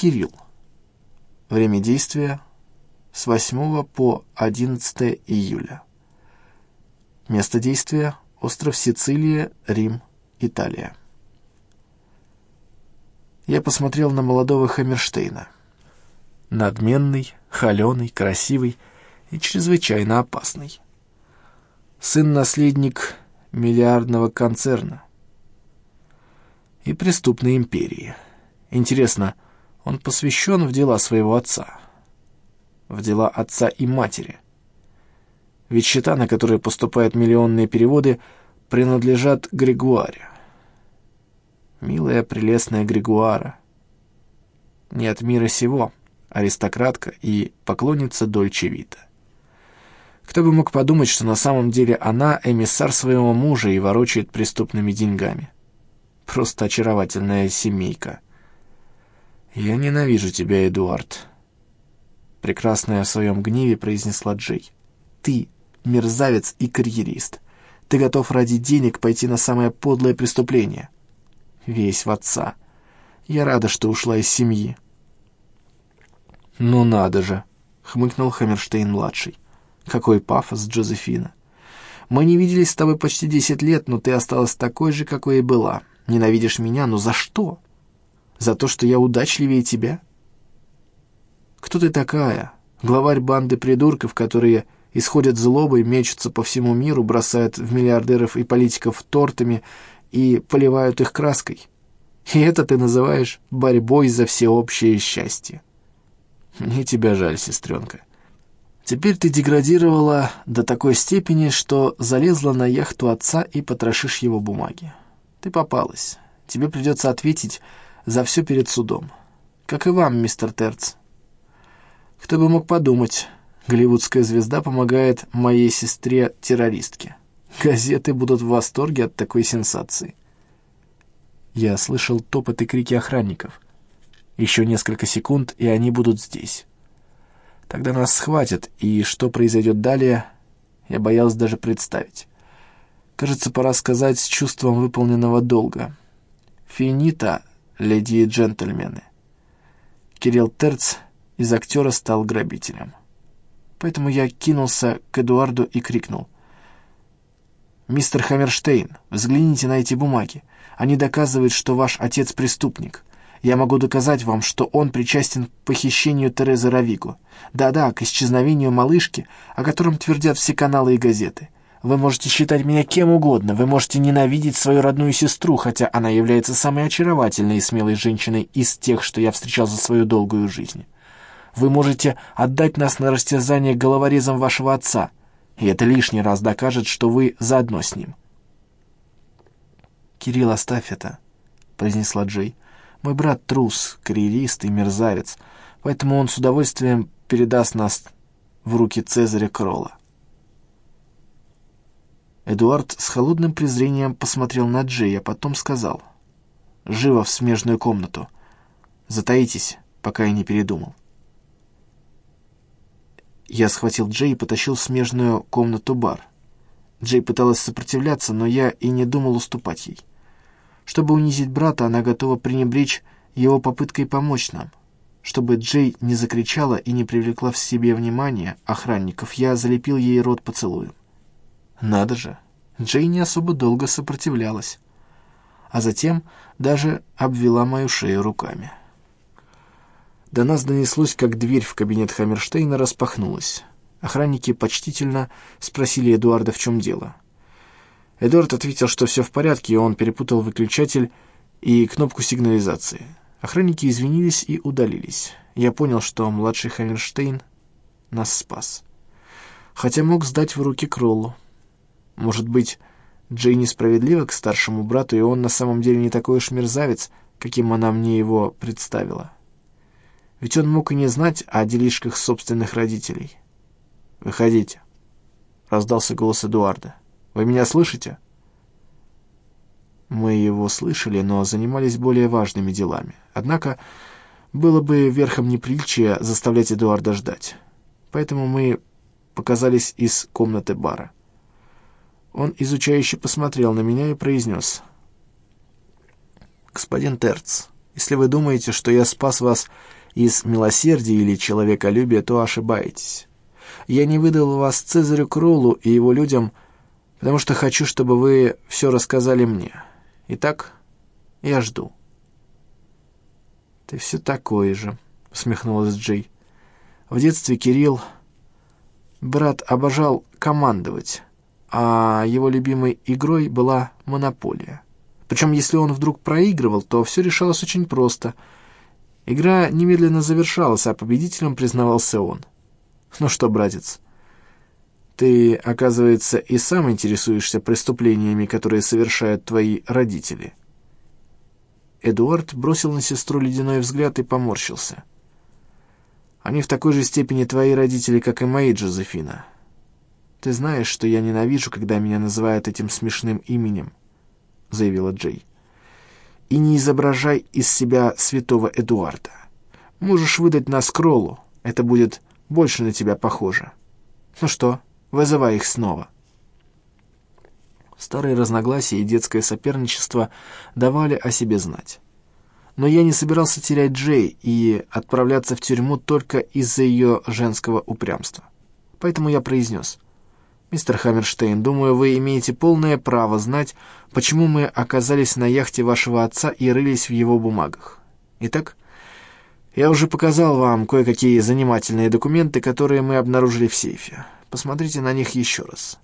Кирилл. Время действия с 8 по 11 июля. Место действия – остров Сицилия, Рим, Италия. Я посмотрел на молодого Хаммерштейна. Надменный, холеный, красивый и чрезвычайно опасный. Сын-наследник миллиардного концерна и преступной империи. Интересно, он посвящен в дела своего отца? В дела отца и матери? Ведь счета, на которые поступают миллионные переводы, принадлежат Григуаре. Милая, прелестная Григуара. Не от мира сего, аристократка и поклонница Дольче Вита. Кто бы мог подумать, что на самом деле она эмиссар своего мужа и ворочает преступными деньгами. Просто очаровательная семейка. «Я ненавижу тебя, Эдуард», — прекрасная в своем гневе произнесла Джей. «Ты мерзавец и карьерист. Ты готов ради денег пойти на самое подлое преступление. Весь в отца. Я рада, что ушла из семьи». «Ну надо же», — хмыкнул Хаммерштейн-младший. «Какой пафос, Джозефина. Мы не виделись с тобой почти десять лет, но ты осталась такой же, какой и была. Ненавидишь меня, но за что? За то, что я удачливее тебя? Кто ты такая? Главарь банды придурков, которые исходят злобой, мечутся по всему миру, бросают в миллиардеров и политиков тортами и поливают их краской. И это ты называешь борьбой за всеобщее счастье. Мне тебя жаль, сестренка. Теперь ты деградировала до такой степени, что залезла на яхту отца и потрошишь его бумаги. Ты попалась. Тебе придется ответить за все перед судом. Как и вам, мистер Терц. Кто бы мог подумать, голливудская звезда помогает моей сестре-террористке. Газеты будут в восторге от такой сенсации. Я слышал топот и крики охранников. Еще несколько секунд, и они будут здесь. Тогда нас схватят, и что произойдет далее, я боялся даже представить. Кажется, пора сказать с чувством выполненного долга. Финита, леди и джентльмены. Кирилл Терц из актера стал грабителем. Поэтому я кинулся к Эдуарду и крикнул. «Мистер Хаммерштейн, взгляните на эти бумаги. Они доказывают, что ваш отец преступник. Я могу доказать вам, что он причастен к похищению Терезы Равиго. Да-да, к исчезновению малышки, о котором твердят все каналы и газеты. Вы можете считать меня кем угодно, вы можете ненавидеть свою родную сестру, хотя она является самой очаровательной и смелой женщиной из тех, что я встречал за свою долгую жизнь. Вы можете отдать нас на растерзание головорезом вашего отца, и это лишний раз докажет, что вы заодно с ним. «Кирилл, оставь это», — произнесла Джей. «Мой брат трус, карьерист и мерзавец, поэтому он с удовольствием передаст нас в руки Цезаря Кролла. Эдуард с холодным презрением посмотрел на Джей, а потом сказал. «Живо в смежную комнату. Затаитесь, пока я не передумал». Я схватил Джей и потащил в смежную комнату-бар. Джей пыталась сопротивляться, но я и не думал уступать ей. Чтобы унизить брата, она готова пренебречь его попыткой помочь нам. Чтобы Джей не закричала и не привлекла в себе внимание охранников, я залепил ей рот поцелуем. Надо же, Джей не особо долго сопротивлялась, а затем даже обвела мою шею руками. До нас донеслось, как дверь в кабинет Хаммерштейна распахнулась. Охранники почтительно спросили Эдуарда, в чем дело. Эдуард ответил, что все в порядке, и он перепутал выключатель и кнопку сигнализации. Охранники извинились и удалились. Я понял, что младший Хаммерштейн нас спас. Хотя мог сдать в руки Кроллу. Может быть, Джей несправедлива к старшему брату, и он на самом деле не такой уж мерзавец, каким она мне его представила. Ведь он мог и не знать о делишках собственных родителей. «Выходите», — раздался голос Эдуарда. «Вы меня слышите?» Мы его слышали, но занимались более важными делами. Однако было бы верхом неприличия заставлять Эдуарда ждать. Поэтому мы показались из комнаты бара. Он изучающе посмотрел на меня и произнес. «Господин Терц, Если вы думаете, что я спас вас из милосердия или человеколюбия, то ошибаетесь. Я не выдал вас Цезарю Кролу и его людям, потому что хочу, чтобы вы все рассказали мне. Итак, я жду». «Ты все такой же», — усмехнулась Джей. «В детстве Кирилл, брат, обожал командовать, а его любимой игрой была монополия. Причем, если он вдруг проигрывал, то все решалось очень просто. Игра немедленно завершалась, а победителем признавался он. Ну что, братец, ты, оказывается, и сам интересуешься преступлениями, которые совершают твои родители». Эдуард бросил на сестру ледяной взгляд и поморщился. «Они в такой же степени твои родители, как и мои, Джозефина. Ты знаешь, что я ненавижу, когда меня называют этим смешным именем», — заявила Джей. «И не изображай из себя святого Эдуарда. Можешь выдать нас Кроллу, это будет больше на тебя похоже. Ну что, вызывай их снова». Старые разногласия и детское соперничество давали о себе знать. Но я не собирался терять Джей и отправляться в тюрьму только из-за ее женского упрямства. Поэтому я произнес. «Мистер Хаммерштейн, думаю, вы имеете полное право знать, почему мы оказались на яхте вашего отца и рылись в его бумагах. Итак, я уже показал вам кое-какие занимательные документы, которые мы обнаружили в сейфе. Посмотрите на них еще раз».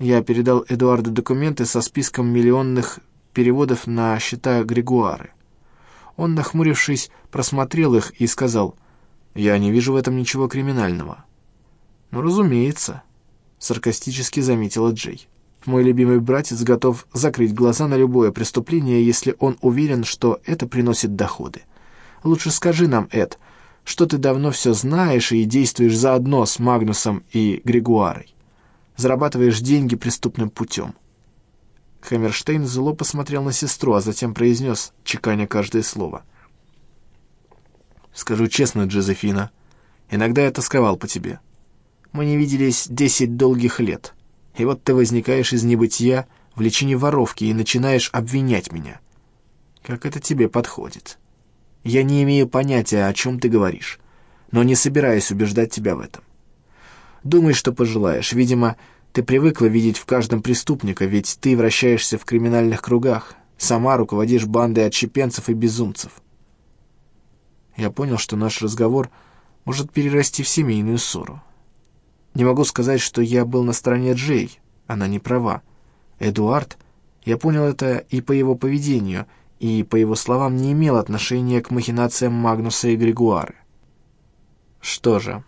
Я передал Эдуарду документы со списком миллионных переводов на счета Григуары. Он, нахмурившись, просмотрел их и сказал, «Я не вижу в этом ничего криминального». «Ну, разумеется», — саркастически заметила Джей. «Мой любимый братец готов закрыть глаза на любое преступление, если он уверен, что это приносит доходы. Лучше скажи нам, Эд, что ты давно все знаешь и действуешь заодно с Магнусом и Григуарой зарабатываешь деньги преступным путем». Хаммерштейн зло посмотрел на сестру, а затем произнес, чеканя каждое слово. «Скажу честно, Джозефина, иногда я тосковал по тебе. Мы не виделись десять долгих лет, и вот ты возникаешь из небытия в личине воровки и начинаешь обвинять меня. Как это тебе подходит? Я не имею понятия, о чем ты говоришь, но не собираюсь убеждать тебя в этом. Думай, что пожелаешь. Видимо, ты привыкла видеть в каждом преступника, ведь ты вращаешься в криминальных кругах, сама руководишь бандой отщепенцев и безумцев. Я понял, что наш разговор может перерасти в семейную ссору. Не могу сказать, что я был на стороне Джей, она не права. Эдуард, я понял это и по его поведению, и, по его словам, не имел отношения к махинациям Магнуса и Григуары. Что же...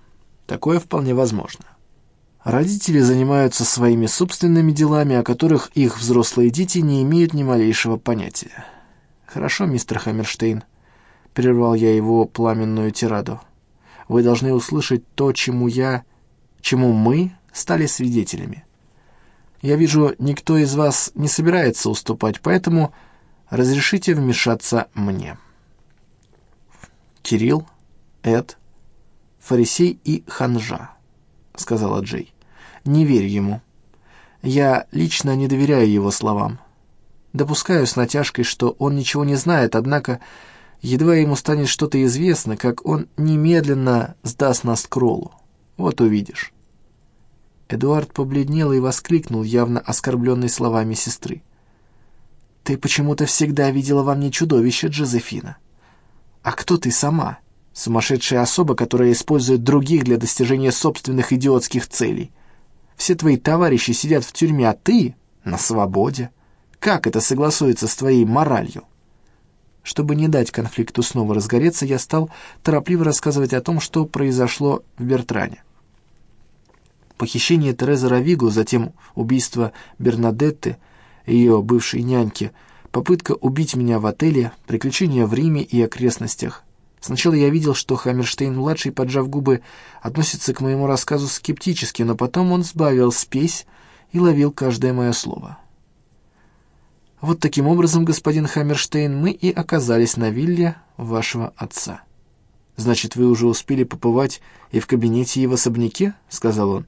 Такое вполне возможно. Родители занимаются своими собственными делами, о которых их взрослые дети не имеют ни малейшего понятия. «Хорошо, мистер Хаммерштейн», — прервал я его пламенную тираду. «Вы должны услышать то, чему я... чему мы стали свидетелями. Я вижу, никто из вас не собирается уступать, поэтому разрешите вмешаться мне». Кирилл, Эд, фарисей и ханжа», — сказала Джей. «Не верь ему. Я лично не доверяю его словам. Допускаю с натяжкой, что он ничего не знает, однако едва ему станет что-то известно, как он немедленно сдаст нас Кроллу. Вот увидишь». Эдуард побледнел и воскликнул, явно оскорбленный словами сестры. «Ты почему-то всегда видела во мне чудовище, Джозефина. А кто ты сама?» Сумасшедшая особа, которая использует других для достижения собственных идиотских целей. Все твои товарищи сидят в тюрьме, а ты на свободе. Как это согласуется с твоей моралью? Чтобы не дать конфликту снова разгореться, я стал торопливо рассказывать о том, что произошло в Бертране. Похищение Терезы Равигу, затем убийство Бернадетты, ее бывшей няньки, попытка убить меня в отеле, приключения в Риме и окрестностях, Сначала я видел, что Хаммерштейн-младший, поджав губы, относится к моему рассказу скептически, но потом он сбавил спесь и ловил каждое мое слово. Вот таким образом, господин Хаммерштейн, мы и оказались на вилле вашего отца. Значит, вы уже успели побывать и в кабинете и в особняке, — сказал он.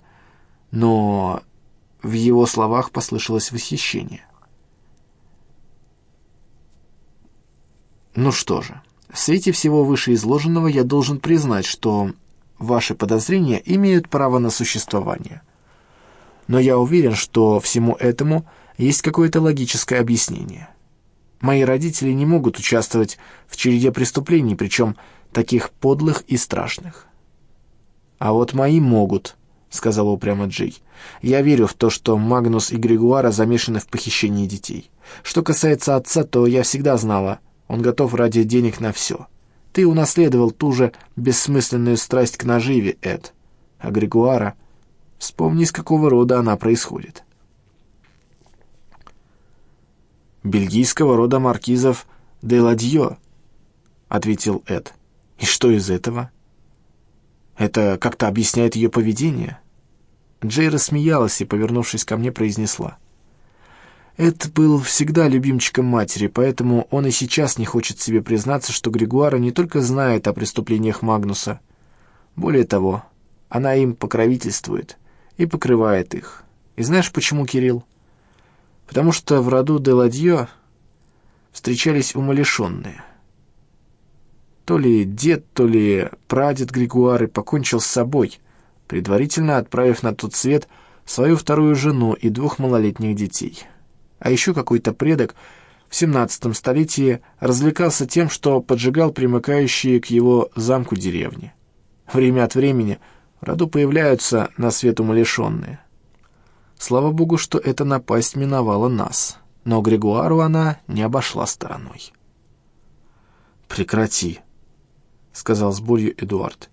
Но в его словах послышалось восхищение. Ну что же, в свете всего вышеизложенного я должен признать, что ваши подозрения имеют право на существование. Но я уверен, что всему этому есть какое-то логическое объяснение. Мои родители не могут участвовать в череде преступлений, причем таких подлых и страшных. «А вот мои могут», — сказала упрямо Джей. «Я верю в то, что Магнус и Григуара замешаны в похищении детей. Что касается отца, то я всегда знала, он готов ради денег на все. Ты унаследовал ту же бессмысленную страсть к наживе, Эд. А Григуара... Вспомни, из какого рода она происходит. «Бельгийского рода маркизов де Ладье», — ответил Эд. «И что из этого?» «Это как-то объясняет ее поведение?» Джей рассмеялась и, повернувшись ко мне, произнесла. Эд был всегда любимчиком матери, поэтому он и сейчас не хочет себе признаться, что Григуара не только знает о преступлениях Магнуса. Более того, она им покровительствует и покрывает их. И знаешь почему, Кирилл? Потому что в роду Деладье встречались умалишенные. То ли дед, то ли прадед Григуары покончил с собой, предварительно отправив на тот свет свою вторую жену и двух малолетних детей а еще какой-то предок в 17 столетии развлекался тем, что поджигал примыкающие к его замку деревни. Время от времени в роду появляются на свет умалишенные. Слава богу, что эта напасть миновала нас, но Григуару она не обошла стороной. «Прекрати», — сказал с болью Эдуард.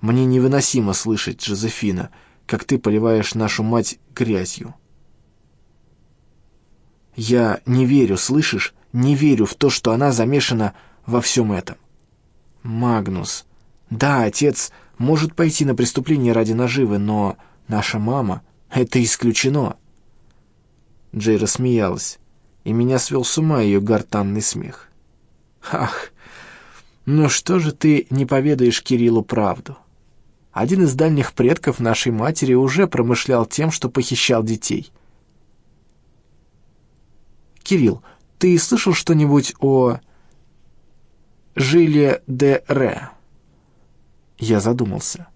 «Мне невыносимо слышать, Жозефина, как ты поливаешь нашу мать грязью». Я не верю, слышишь? Не верю в то, что она замешана во всем этом. Магнус. Да, отец может пойти на преступление ради наживы, но наша мама — это исключено. Джей рассмеялась, и меня свел с ума ее гортанный смех. Ах, ну что же ты не поведаешь Кириллу правду? Один из дальних предков нашей матери уже промышлял тем, что похищал детей — Кирилл, ты слышал что-нибудь о Жиле де Ре? Я задумался.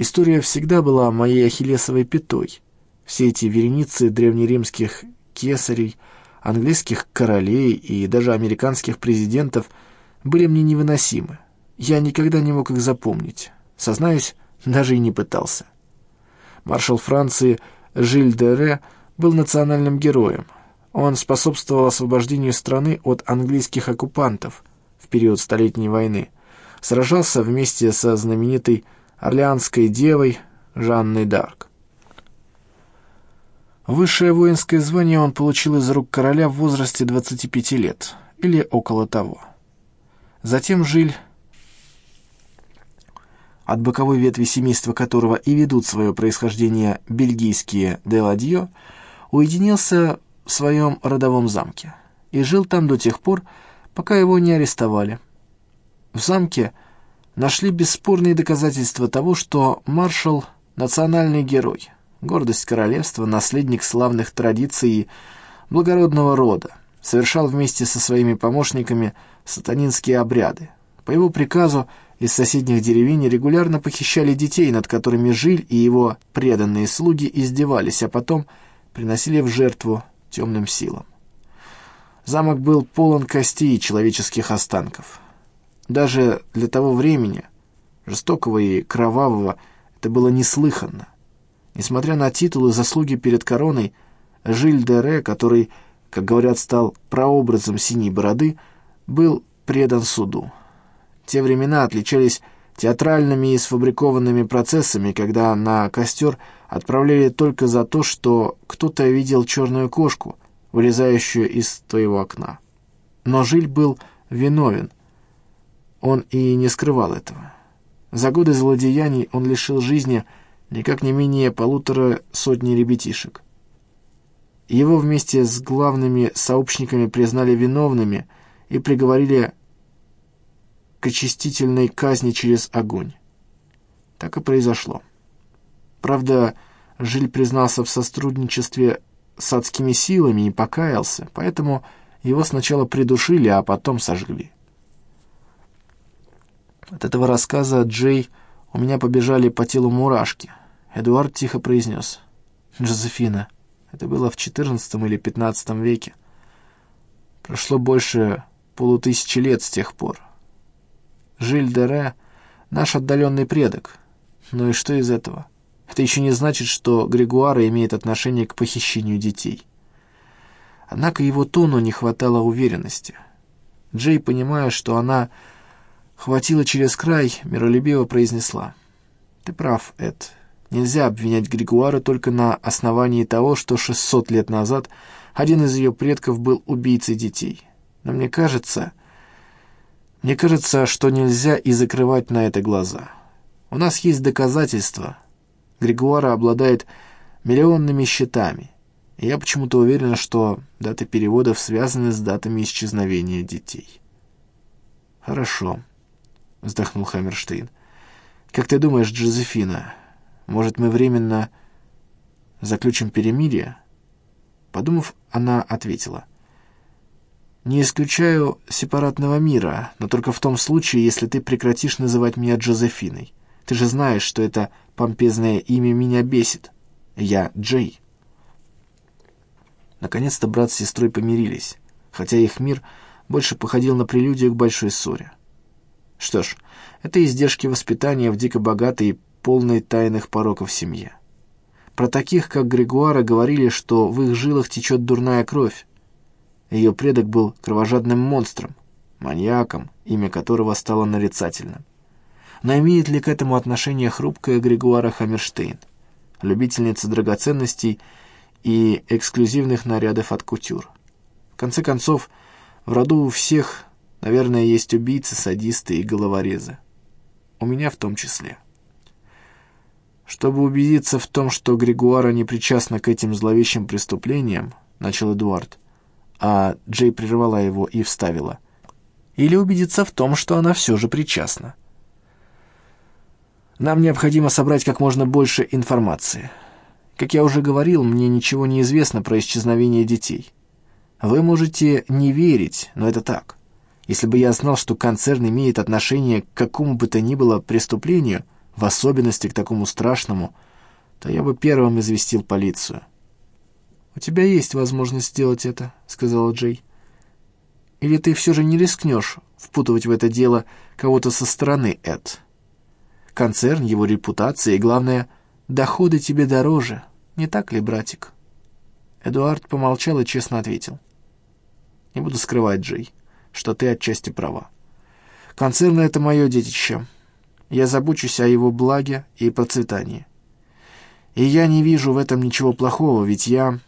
История всегда была моей ахиллесовой пятой. Все эти вереницы древнеримских кесарей, английских королей и даже американских президентов были мне невыносимы. Я никогда не мог их запомнить. Сознаюсь, даже и не пытался. Маршал Франции Жиль де Ре был национальным героем, он способствовал освобождению страны от английских оккупантов в период Столетней войны, сражался вместе со знаменитой Орлеанской девой Жанной Д'Арк. Высшее воинское звание он получил из рук короля в возрасте 25 лет, или около того. Затем Жиль, от боковой ветви семейства которого и ведут свое происхождение бельгийские Деладье, уединился в своем родовом замке и жил там до тех пор, пока его не арестовали. В замке нашли бесспорные доказательства того, что маршал — национальный герой, гордость королевства, наследник славных традиций благородного рода, совершал вместе со своими помощниками сатанинские обряды. По его приказу из соседних деревень регулярно похищали детей, над которыми Жиль и его преданные слуги издевались, а потом приносили в жертву темным силам. Замок был полон костей и человеческих останков. Даже для того времени, жестокого и кровавого, это было неслыханно. Несмотря на титулы и заслуги перед короной, Жиль де Ре, который, как говорят, стал прообразом синей бороды, был предан суду. Те времена отличались театральными и сфабрикованными процессами, когда на костер отправляли только за то, что кто-то видел черную кошку, вылезающую из твоего окна. Но Жиль был виновен. Он и не скрывал этого. За годы злодеяний он лишил жизни никак не менее полутора сотни ребятишек. Его вместе с главными сообщниками признали виновными и приговорили к очистительной казни через огонь. Так и произошло. Правда, Жиль признался в сотрудничестве с адскими силами и покаялся, поэтому его сначала придушили, а потом сожгли. От этого рассказа Джей у меня побежали по телу мурашки. Эдуард тихо произнес. «Джозефина, это было в XIV или XV веке. Прошло больше полутысячи лет с тех пор. Жиль де Ре — наш отдаленный предок. Ну и что из этого? Это еще не значит, что Григуара имеет отношение к похищению детей. Однако его тону не хватало уверенности. Джей, понимая, что она хватила через край, миролюбиво произнесла. «Ты прав, Эд. Нельзя обвинять Григуара только на основании того, что 600 лет назад один из ее предков был убийцей детей. Но мне кажется... Мне кажется, что нельзя и закрывать на это глаза. У нас есть доказательства. Григуара обладает миллионными счетами. И я почему-то уверена, что даты переводов связаны с датами исчезновения детей. «Хорошо», — вздохнул Хаммерштейн. «Как ты думаешь, Джозефина, может, мы временно заключим перемирие?» Подумав, она ответила. «Не исключаю сепаратного мира, но только в том случае, если ты прекратишь называть меня Джозефиной. Ты же знаешь, что это помпезное имя меня бесит. Я Джей». Наконец-то брат с сестрой помирились, хотя их мир больше походил на прелюдию к большой ссоре. Что ж, это издержки воспитания в дико богатой и полной тайных пороков семье. Про таких, как Григуара, говорили, что в их жилах течет дурная кровь. Ее предок был кровожадным монстром, маньяком, имя которого стало нарицательным. Но имеет ли к этому отношение хрупкая Григуара Хаммерштейн, любительница драгоценностей и эксклюзивных нарядов от кутюр? В конце концов, в роду у всех Наверное, есть убийцы, садисты и головорезы. У меня в том числе. Чтобы убедиться в том, что Григуара не причастна к этим зловещим преступлениям, начал Эдуард, а Джей прервала его и вставила. Или убедиться в том, что она все же причастна. Нам необходимо собрать как можно больше информации. Как я уже говорил, мне ничего не известно про исчезновение детей. Вы можете не верить, но это так. Если бы я знал, что концерн имеет отношение к какому бы то ни было преступлению, в особенности к такому страшному, то я бы первым известил полицию. «У тебя есть возможность сделать это», — сказала Джей. «Или ты все же не рискнешь впутывать в это дело кого-то со стороны, Эд? Концерн, его репутация и, главное, доходы тебе дороже, не так ли, братик?» Эдуард помолчал и честно ответил. «Не буду скрывать, Джей что ты отчасти права. Концерн — это мое детище. Я забочусь о его благе и процветании. И я не вижу в этом ничего плохого, ведь я...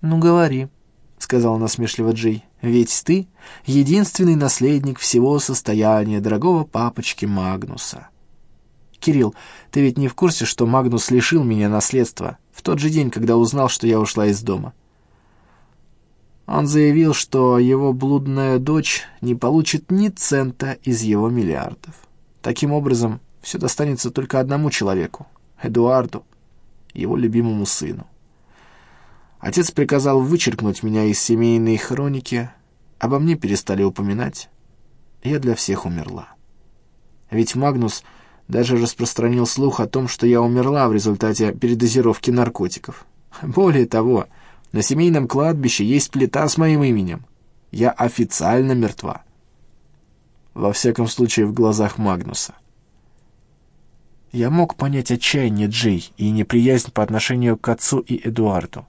«Ну, говори», — сказал насмешливо Джей, — «ведь ты — единственный наследник всего состояния дорогого папочки Магнуса». «Кирилл, ты ведь не в курсе, что Магнус лишил меня наследства в тот же день, когда узнал, что я ушла из дома?» Он заявил, что его блудная дочь не получит ни цента из его миллиардов. Таким образом, все достанется только одному человеку — Эдуарду, его любимому сыну. Отец приказал вычеркнуть меня из семейной хроники, обо мне перестали упоминать. Я для всех умерла. Ведь Магнус даже распространил слух о том, что я умерла в результате передозировки наркотиков. Более того, на семейном кладбище есть плита с моим именем. Я официально мертва. Во всяком случае, в глазах Магнуса. Я мог понять отчаяние Джей и неприязнь по отношению к отцу и Эдуарду.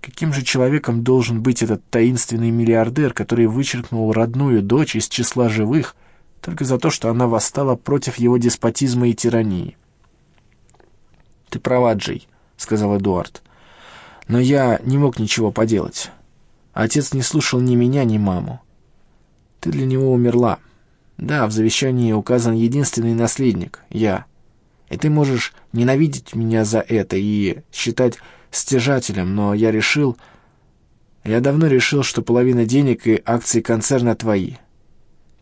Каким же человеком должен быть этот таинственный миллиардер, который вычеркнул родную дочь из числа живых только за то, что она восстала против его деспотизма и тирании? «Ты права, Джей», — сказал Эдуард. Но я не мог ничего поделать. Отец не слушал ни меня, ни маму. Ты для него умерла. Да, в завещании указан единственный наследник — я. И ты можешь ненавидеть меня за это и считать стяжателем, но я решил... Я давно решил, что половина денег и акций концерна твои.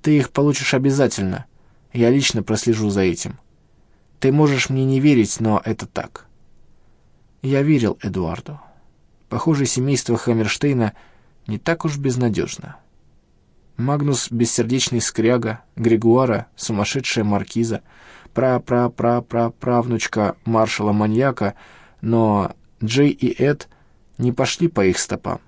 Ты их получишь обязательно. Я лично прослежу за этим. Ты можешь мне не верить, но это так. Я верил Эдуарду. Похоже, семейство Хаммерштейна не так уж безнадежно. Магнус — бессердечный скряга, Григуара — сумасшедшая маркиза, пра-пра-пра-пра-правнучка маршала-маньяка, но Джей и Эд не пошли по их стопам.